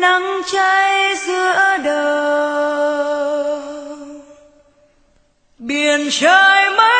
nắng cháy giữa đời. Biển trời mây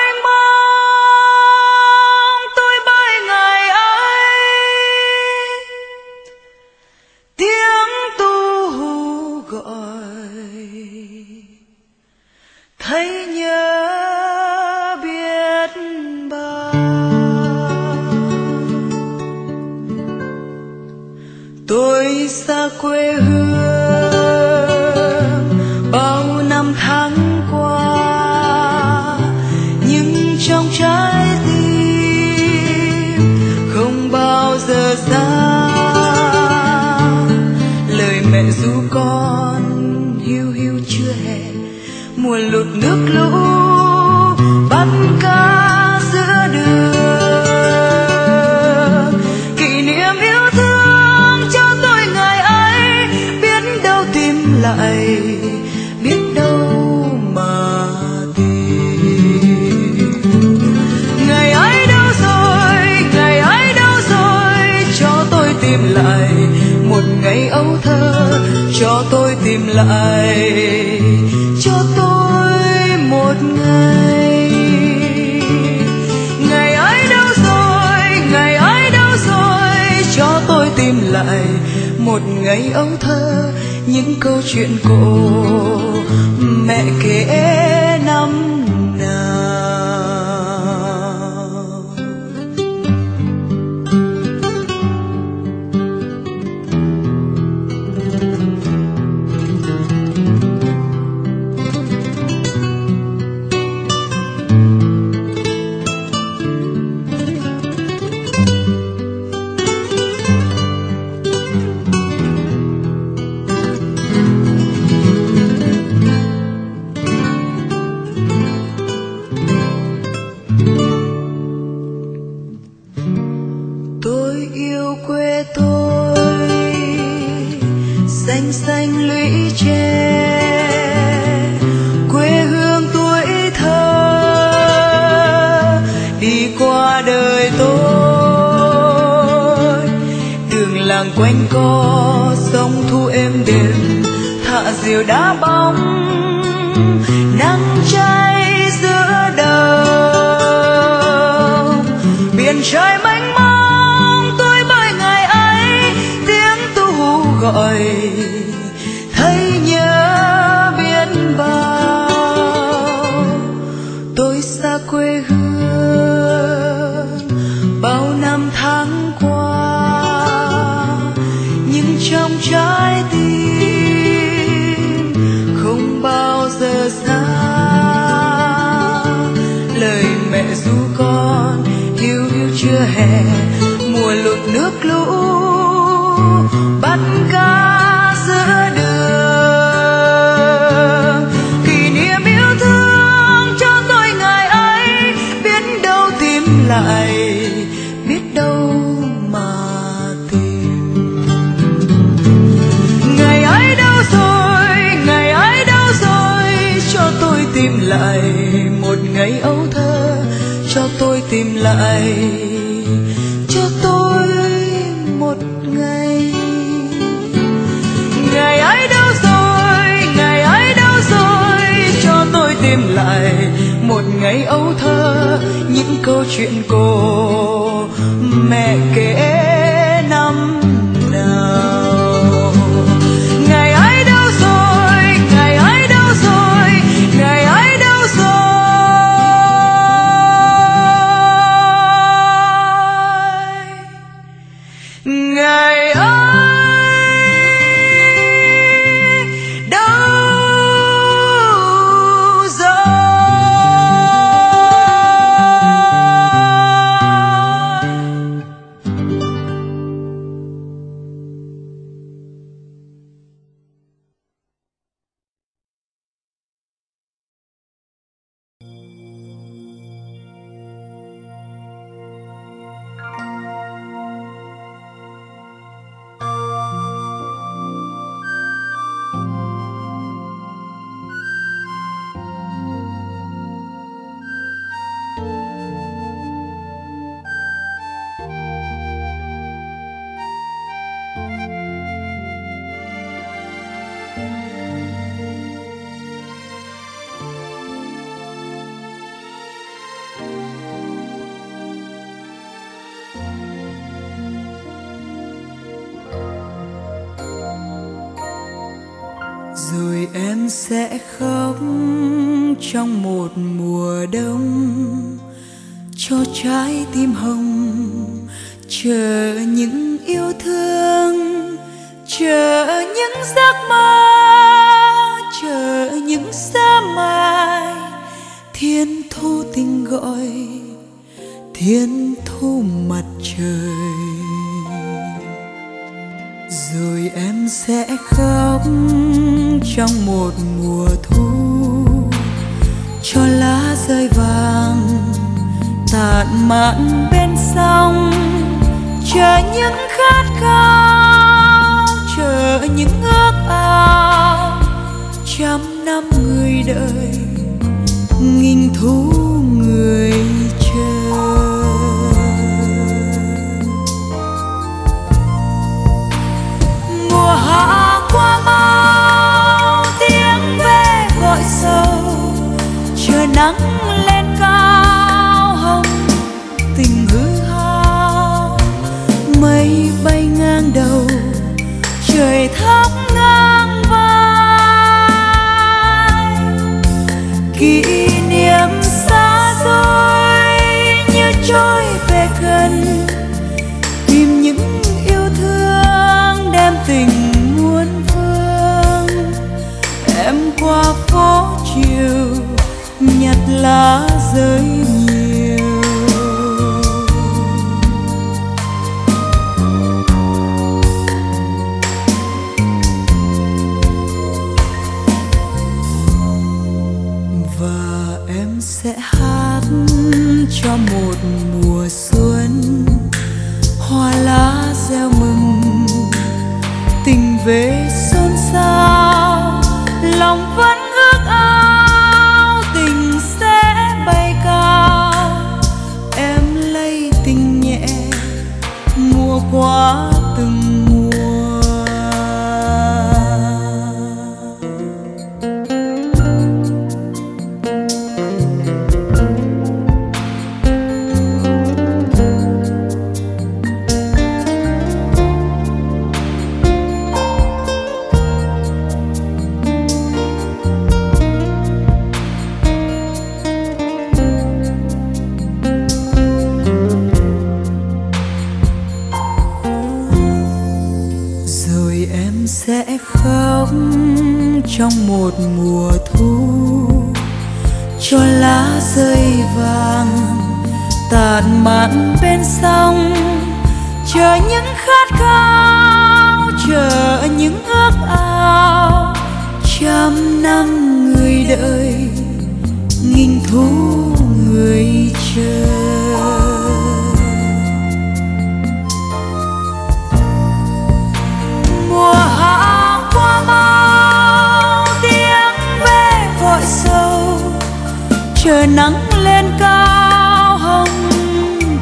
lại cho tôi một ngày. Ngày ấy đâu rồi, ngày ấy đâu rồi, cho tôi tìm lại một ngày ấu thơ, những câu chuyện cổ mẹ kể năm xanh lũy tre quê hương tuổi thơ, đi qua đời tôi. Đường làng quanh co sông thu êm đềm, thả diều đã bao lại, biết đâu mà tìm. Ngày ấy đâu rồi, ngày ấy đâu rồi, cho tôi tìm lại một ngày ấu thơ, cho tôi tìm lại, cho tôi một ngày. Ngày ấy đâu rồi, ngày ấy đâu rồi, cho tôi tìm lại ngày ấu thơ những câu chuyện cô mẹ kể em sẽ khóc trong một mùa đông. Cho trái tim hồng, chờ những yêu thương, chờ những giấc mơ, chờ những sớm mai thiên thu tình gọi, thiên thu mặt trời. Em sẽ khóc trong một mùa thu. Cho lá rơi vàng tàn mạn bên sông, chờ những khát khao, chờ những ước ao. Trăm năm người đợi nghìn thu người mùa qua mau tiếng ve gọi sâu chờ nắng sẽ khóc trong một mùa thu. Cho lá rơi vàng tàn mạn bên sông, chờ những khát khao, chờ những ước ao. Trăm năm người đợi, nghìn thu người chờ. Mau tiếng ve gọi sâu. Chờ nắng lên cao, hồng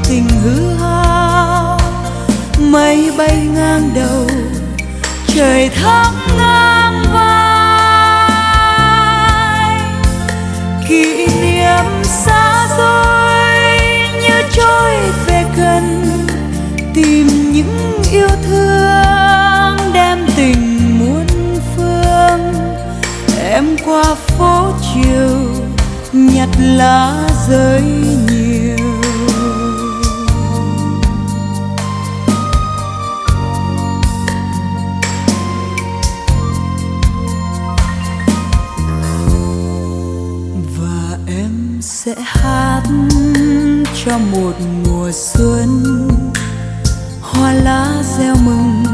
tình hư hao. Mây bay ngang đầu, trời thắp ngang vai. Kỷ niệm xa xôi như trôi về gần, tìm những chiều nhặt lá rơi nhiều. Và em sẽ hát cho một mùa xuân. Hoa lá reo mừng,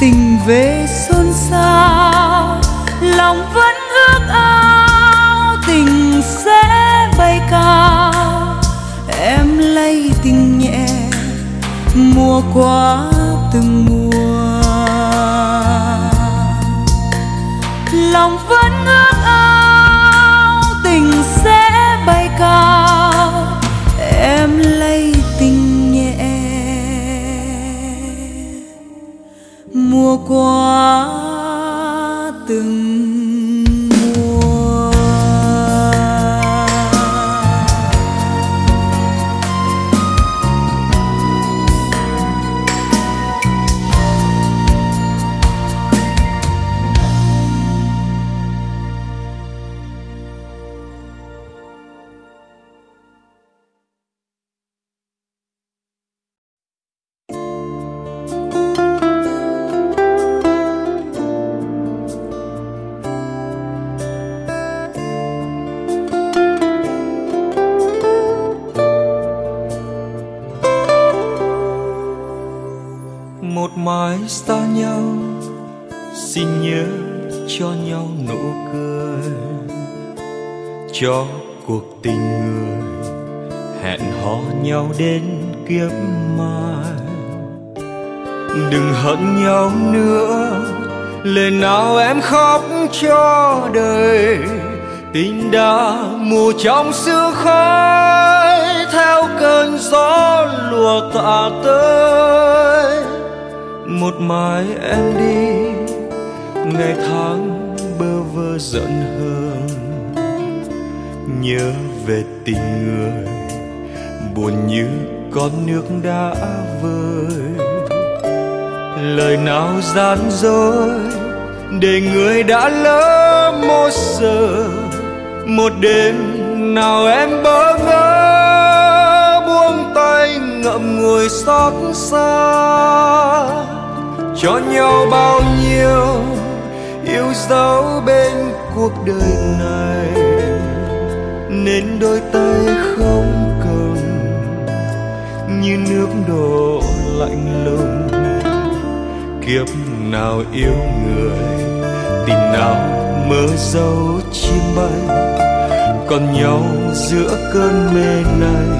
tình về xôn xao, lòng vẫn mùa qua từng mùa. Lòng vẫn ước ao, tình sẽ bay cao. Em lấy tình nhẹ. Mùa qua từng cho cuộc tình người. Hẹn hò nhau đến kiếp mai. Đừng hận nhau nữa, lời nào em khóc cho đời. Tình đã mù trong sương khói, theo cơn gió lùa tạ tới một mai em đi, ngày tháng bơ vơ giận hờn nhớ về tình người. Buồn như con nước đã vơi. Lời nào gian dối để người đã lỡ một giờ. Một đêm nào em bỡ ngỡ, buông tay ngậm ngùi xót xa. Cho nhau bao nhiêu yêu dấu bên cuộc đời này nên đôi tay không cầm. Như nước đổ lạnh lùng, kiếp nào yêu người tình nào mơ dấu chim bay. Còn nhau giữa cơn mê này,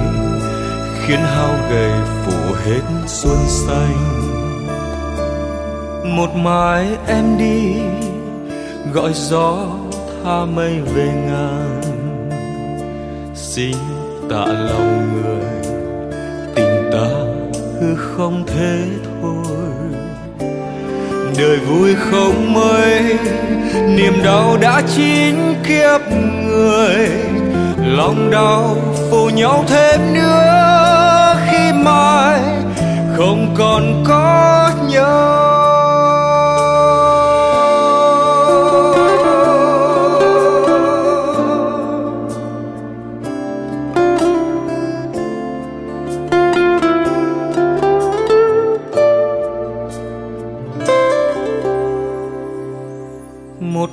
khiến hao gầy phủ hết xuân xanh. Một mai em đi, gọi gió tha mây về ngàn xin tạ lòng người? Tình ta hư không thế thôi. Đời vui không mấy, niềm đau đã chín kiếp người. Lòng đau phủ nhau thêm nữa khi mai không còn có nhau.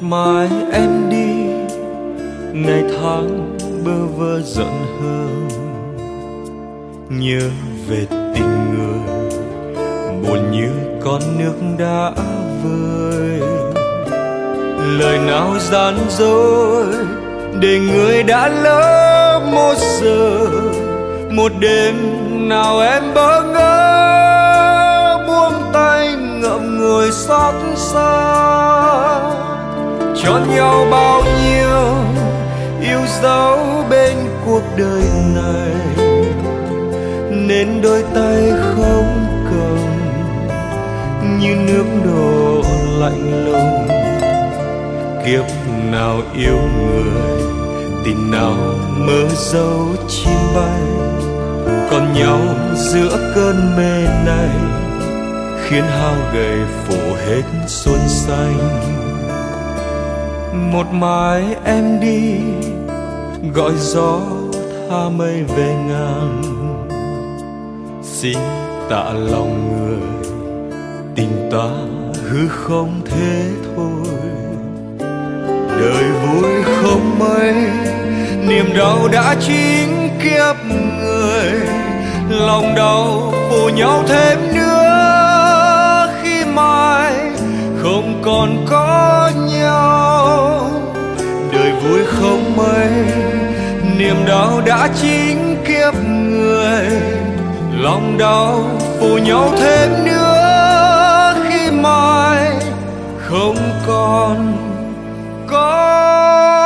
Mai em đi. Ngày tháng bơ vơ giận hờn. Nhớ về tình người, buồn như con nước đã vơi. Lời nào gian dối để người đã lỡ một giờ. Một đêm nào em bỡ ngỡ, buông tay ngậm ngùi xót xa cho nhau bao nhiêu, yêu dấu bên cuộc đời này. Nên đôi tay không cầm, như nước đổ lạnh lùng. Kiếp nào yêu người tình nào mơ dấu chim bay. Còn nhau giữa cơn mê này, khiến hao gầy phủ hết xuân xanh một mai em đi, gọi gió tha mây về ngàn. Xin tạ lòng người, tình ta hư không thế thôi. Đời vui không mấy, niềm đau đã chín kiếp người. Lòng đau phủ nhau thêm nữa, khi mai không còn có nhau đời vui không mấy. Niềm đau đã chín kiếp người, lòng đau phủ nhau thêm nữa khi mai không còn có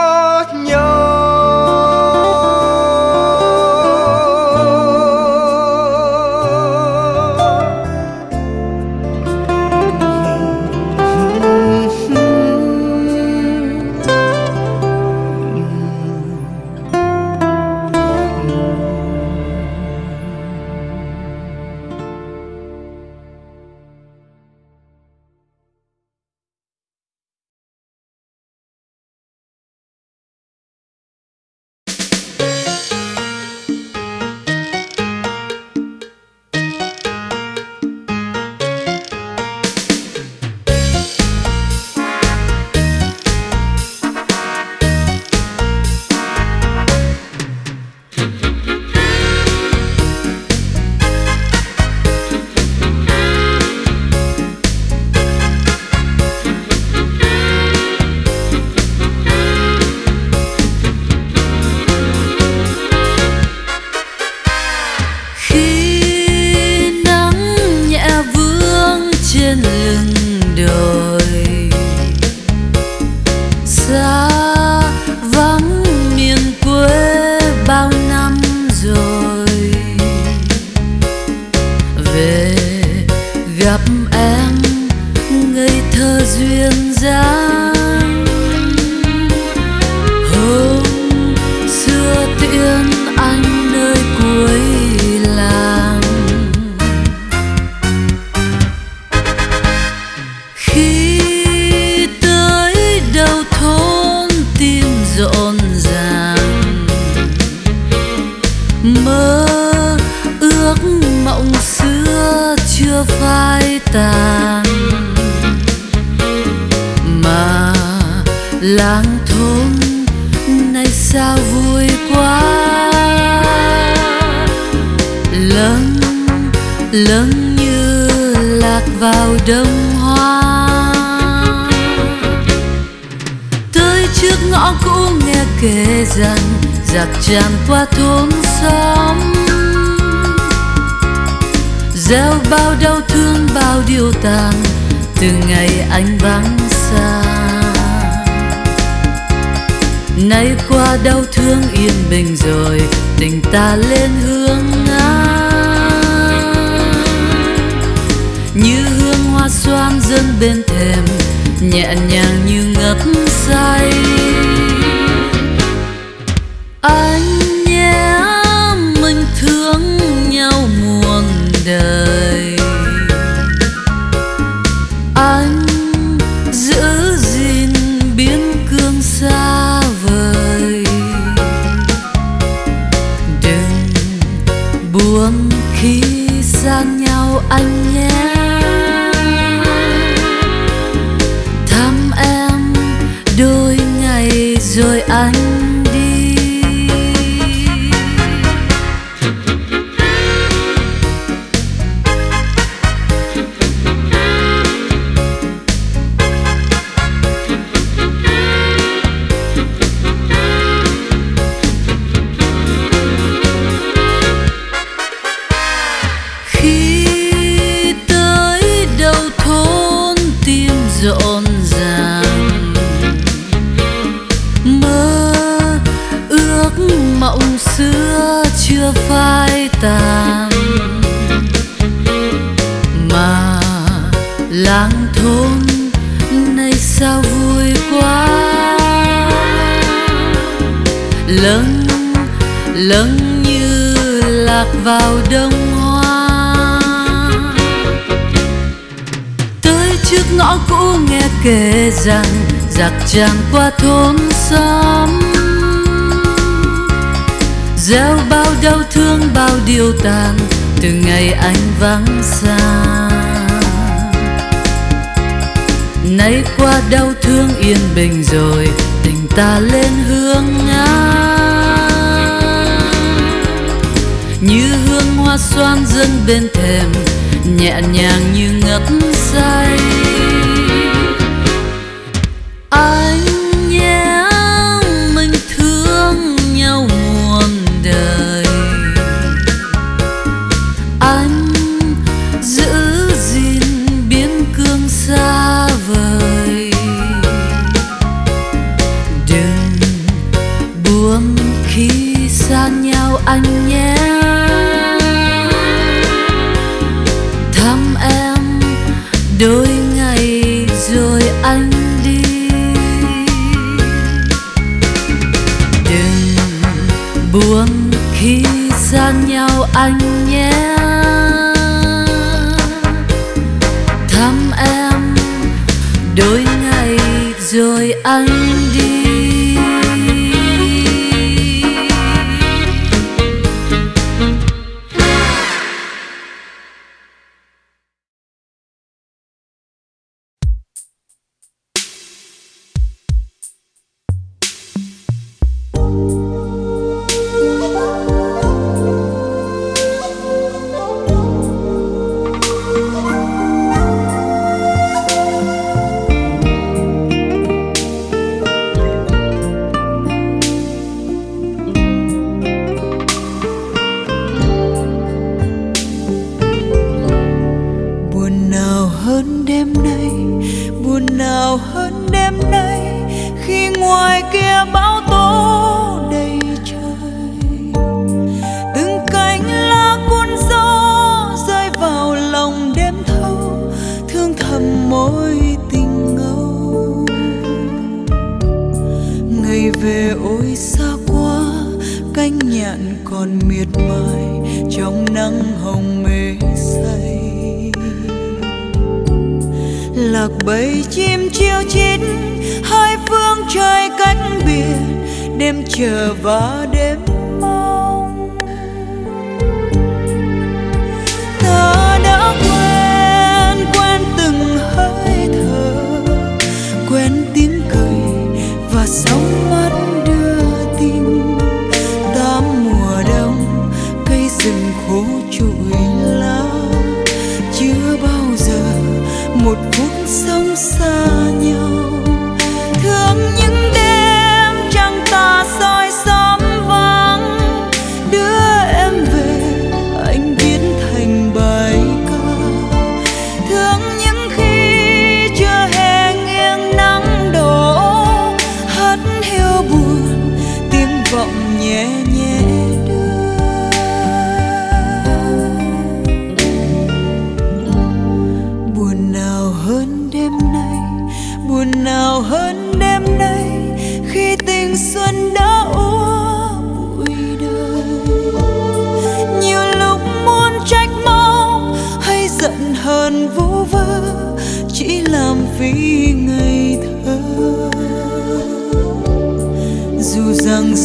trước ngõ cũ nghe kể rằng giặc tràn qua thôn xóm. Gieo bao đau thương, bao điều tàn từ ngày anh vắng xa. Nay qua đau thương yên bình rồi, tình ta lên hương ngang. Như hương hoa xoan dâng bên thềm, nhẹ nhàng như ngập say anh tiêu tan từ ngày anh vắng xa nay qua đau thương yên bình rồi, tình ta lên hương ngã như hương hoa xoan dâng bên thềm, nhẹ nhàng như ngất say. Anh và đêm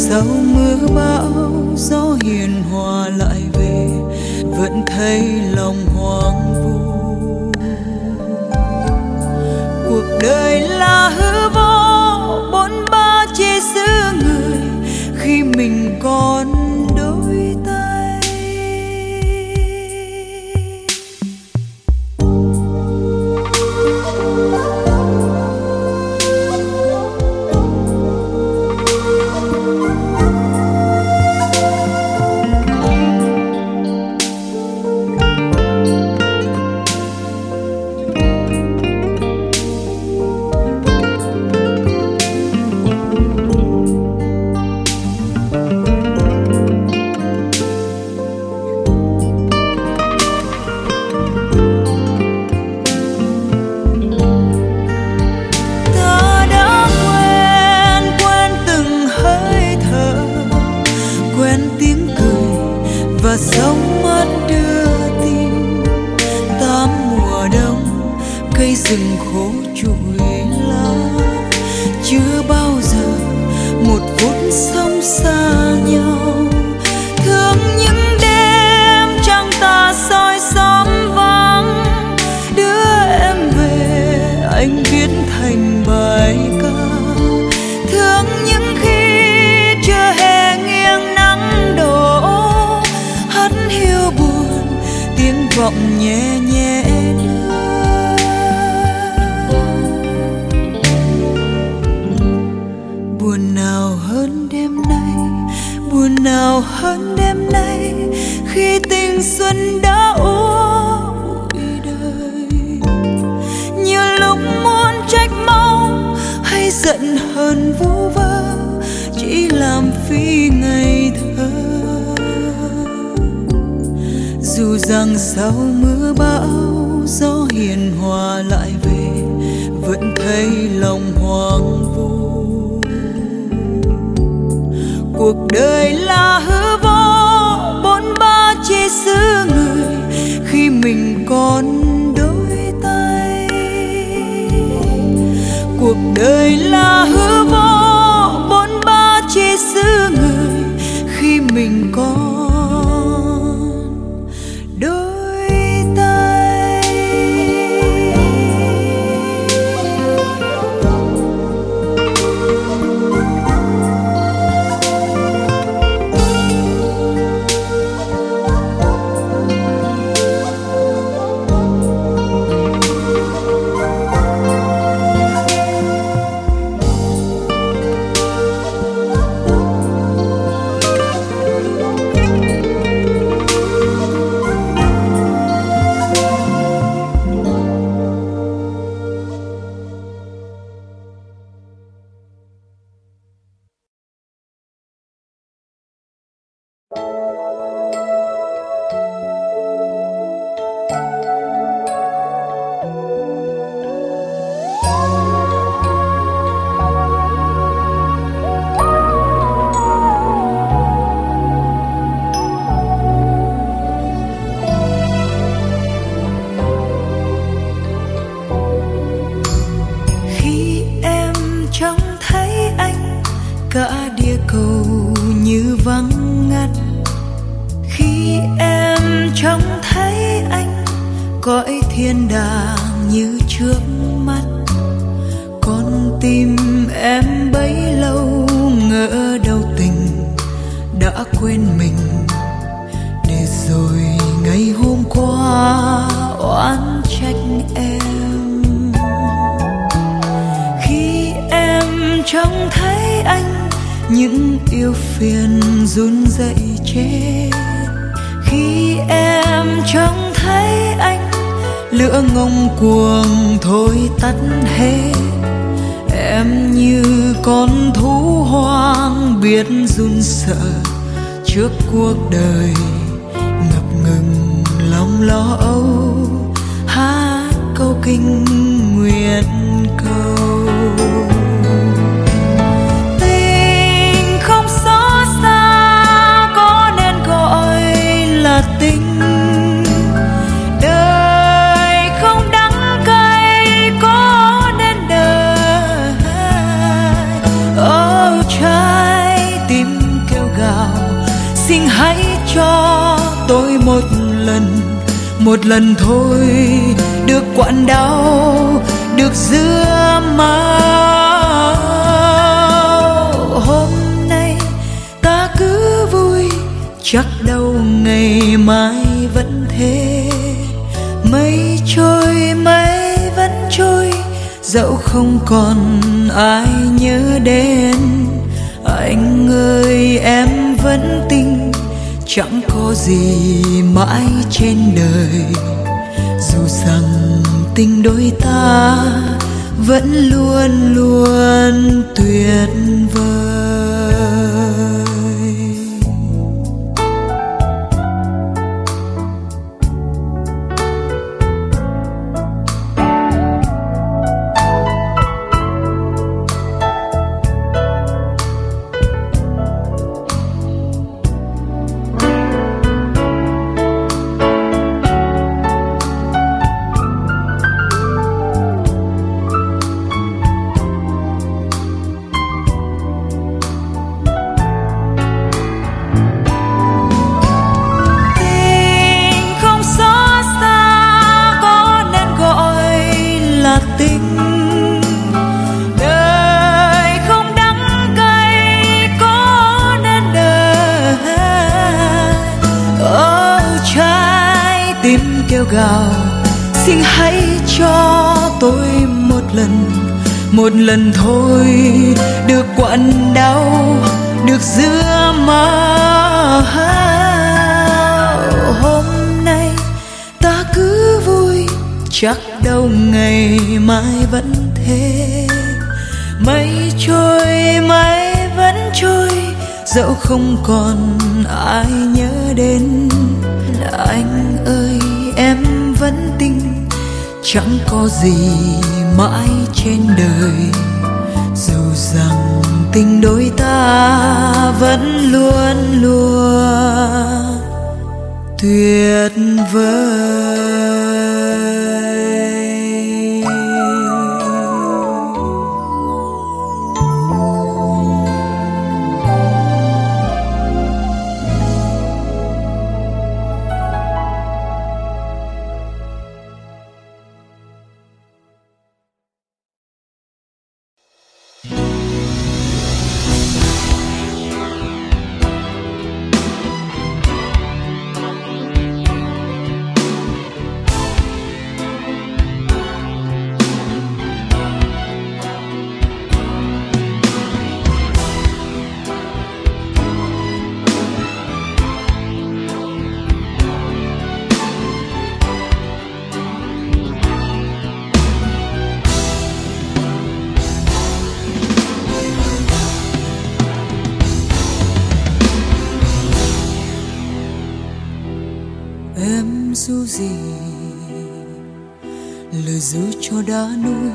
sau mưa bão gió hiền hòa lại về, vẫn thấy lòng hoang vu cuộc đời là hư vô, bốn ba chia xứ người, khi mình có. Quen tiếng cười và sống mắt đưa tin. Tám mùa đông, cây rừng khô trụi lá. Chưa bao giờ một phút sông xa sau mưa bão, gió hiền hòa lại về, vẫn thấy lòng hoang vu. Cuộc đời là hư vô, bốn ba chia xứ người, khi mình con thú hoang biết run sợ trước cuộc đời ngập ngừng lòng lo âu. Hát câu kinh nguyện cho tôi một lần một lần thôi. Được quặn đau, được giữa máu hôm nay ta cứ vui, chắc đâu ngày mai vẫn thế. Mây trôi, mây vẫn trôi, dẫu không còn ai nhớ đến. Anh ơi, em vẫn tình có gì mãi trên đời. Dù rằng tình đôi ta vẫn luôn luôn tuyệt vời. Được giữa mơ hôm nay ta cứ vui, chắc đâu ngày mai vẫn thế. Mây trôi mây vẫn trôi, dẫu không còn ai nhớ đến. Anh ơi, em vẫn tin, chẳng có gì mãi trên đời tình đôi ta vẫn luôn luôn tuyệt vời. Đã nuôi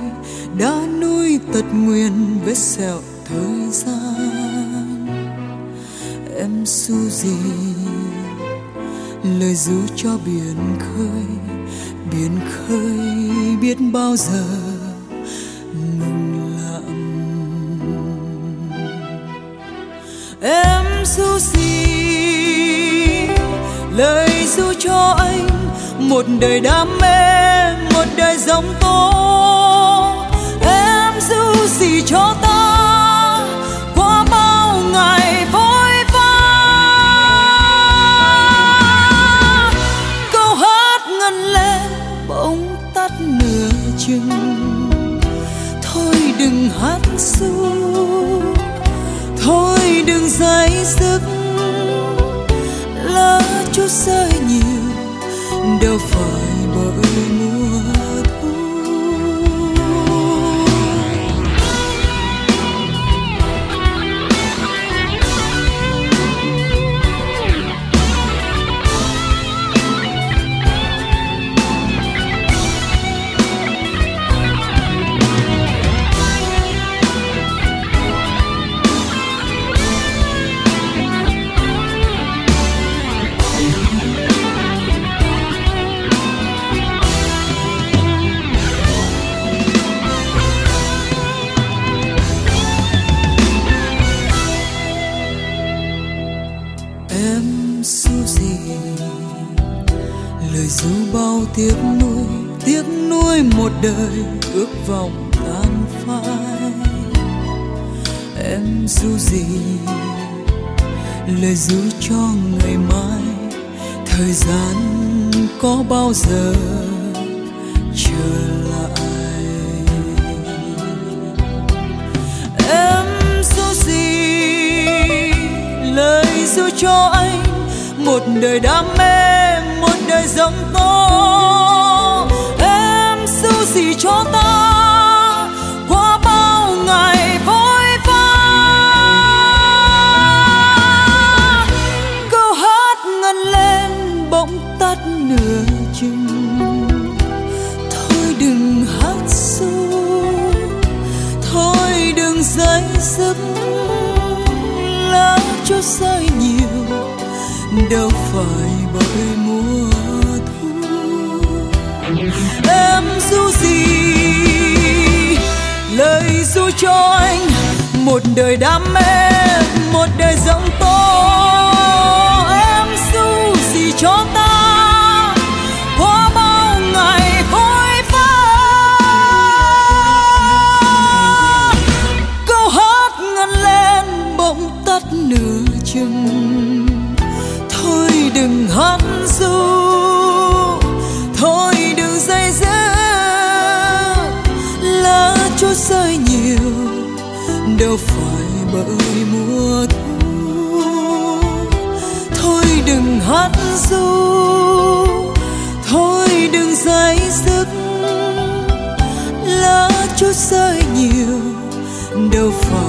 đã nuôi tật nguyền vết sẹo thời gian. Em su gì? Lời ru cho biển khơi biển khơi biết bao giờ ngừng lặng. Em su gì? Lời ru cho anh một đời đam mê một đời giống tố em giữ gì cho ta? Tiếc nuối một đời ước vọng tan phai. Em su gì, lời ru cho ngày mai, thời gian có bao giờ trở lại. Em ru gì, lời ru cho anh, một đời đam mê, một đời giống tôi gì cho ta? Qua bao ngày vội vã. Câu hát ngân lên bỗng tắt nửa chừng. Thôi đừng hát ru thôi đừng dây dứt. Lá cho rơi nhiều, đâu phải bởi mùa em du gì, lời du cho anh, một đời đam mê, một đời rộng to em du gì cho ta bao ngày vội vã. Câu hát ngân lên bỗng tắt nửa chừng. Thôi đừng hát bởi mùa thu. Thôi đừng hát ru, thôi đừng say dứt lá chút rơi nhiều, đâu phải